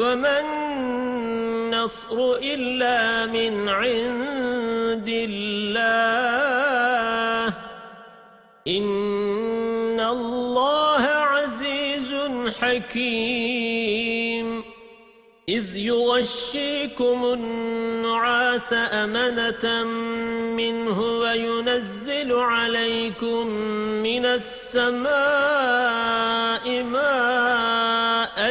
وما النصر إلا من عند الله إن الله عزيز حكيم إذ يغشيكم النعاس أمنة منه وينزل عليكم من السماء ماء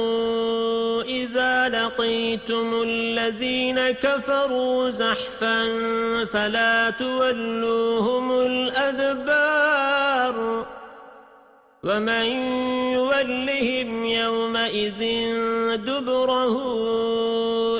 لقيتم الذين كفروا زحفا فلا تولوهم الأدبار ومن يولهم يومئذ دبره